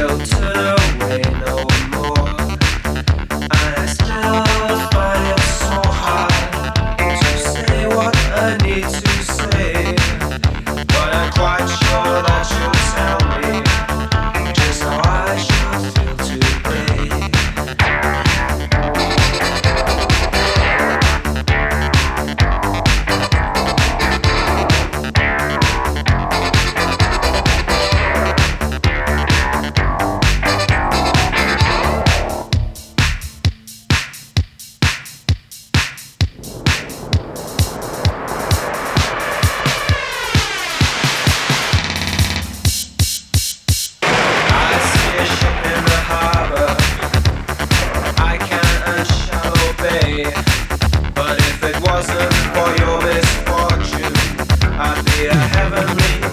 guilt heavenly.